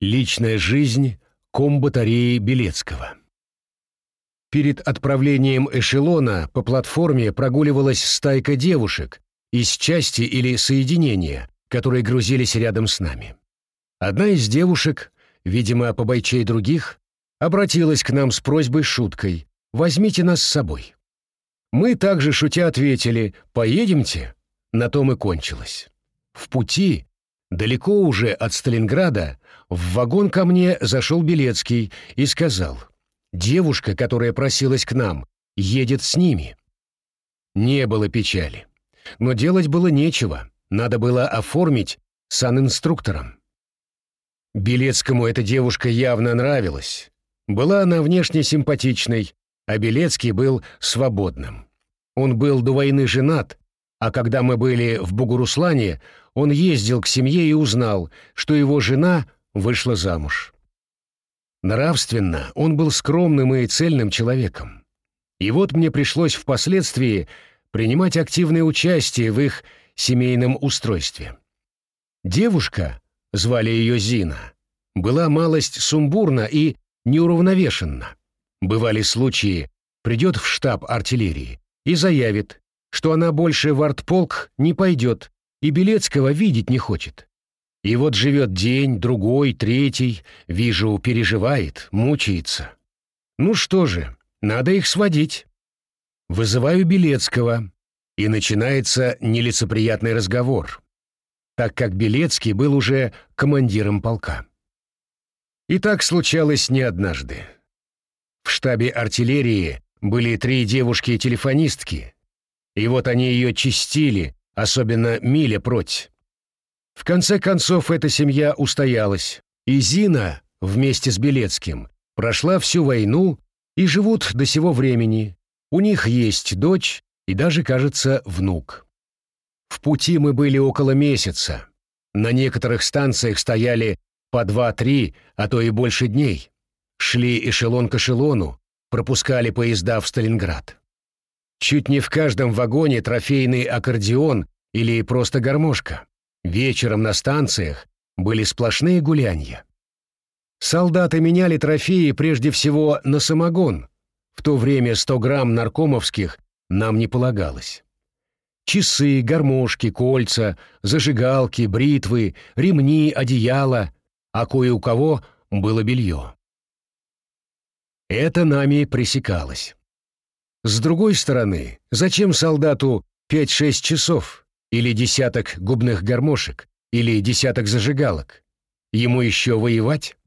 Личная жизнь комбатареи Белецкого. Перед отправлением эшелона по платформе прогуливалась стайка девушек из части или соединения, которые грузились рядом с нами. Одна из девушек, видимо, побойчей других, обратилась к нам с просьбой-шуткой «Возьмите нас с собой». Мы также шутя ответили «Поедемте?» На том и кончилось. В пути, далеко уже от Сталинграда, в вагон ко мне зашел Белецкий и сказал «Девушка, которая просилась к нам, едет с ними». Не было печали. Но делать было нечего, надо было оформить санинструктором. Белецкому эта девушка явно нравилась. Была она внешне симпатичной, а Белецкий был свободным. Он был до войны женат, а когда мы были в Бугуруслане, он ездил к семье и узнал, что его жена вышла замуж. Нравственно он был скромным и цельным человеком. И вот мне пришлось впоследствии принимать активное участие в их семейном устройстве. Девушка, звали ее Зина, была малость сумбурна и неуравновешенна. Бывали случаи, придет в штаб артиллерии и заявит, что она больше в артполк не пойдет и Белецкого видеть не хочет. И вот живет день, другой, третий, вижу, переживает, мучается. Ну что же, надо их сводить. Вызываю Белецкого, и начинается нелицеприятный разговор, так как Белецкий был уже командиром полка. И так случалось не однажды. В штабе артиллерии были три девушки-телефонистки, и вот они ее чистили, особенно Миля Проть. В конце концов эта семья устоялась, и Зина вместе с Белецким прошла всю войну и живут до сего времени. У них есть дочь и даже, кажется, внук. В пути мы были около месяца. На некоторых станциях стояли по два-три, а то и больше дней. Шли эшелон к эшелону, пропускали поезда в Сталинград. Чуть не в каждом вагоне трофейный аккордеон или просто гармошка. Вечером на станциях были сплошные гулянья. Солдаты меняли трофеи прежде всего на самогон. В то время 100 грамм наркомовских нам не полагалось. Часы, гармошки, кольца, зажигалки, бритвы, ремни, одеяла, а кое у кого было белье. Это нами пресекалось. С другой стороны, зачем солдату 5-6 часов, или десяток губных гармошек, или десяток зажигалок? Ему еще воевать?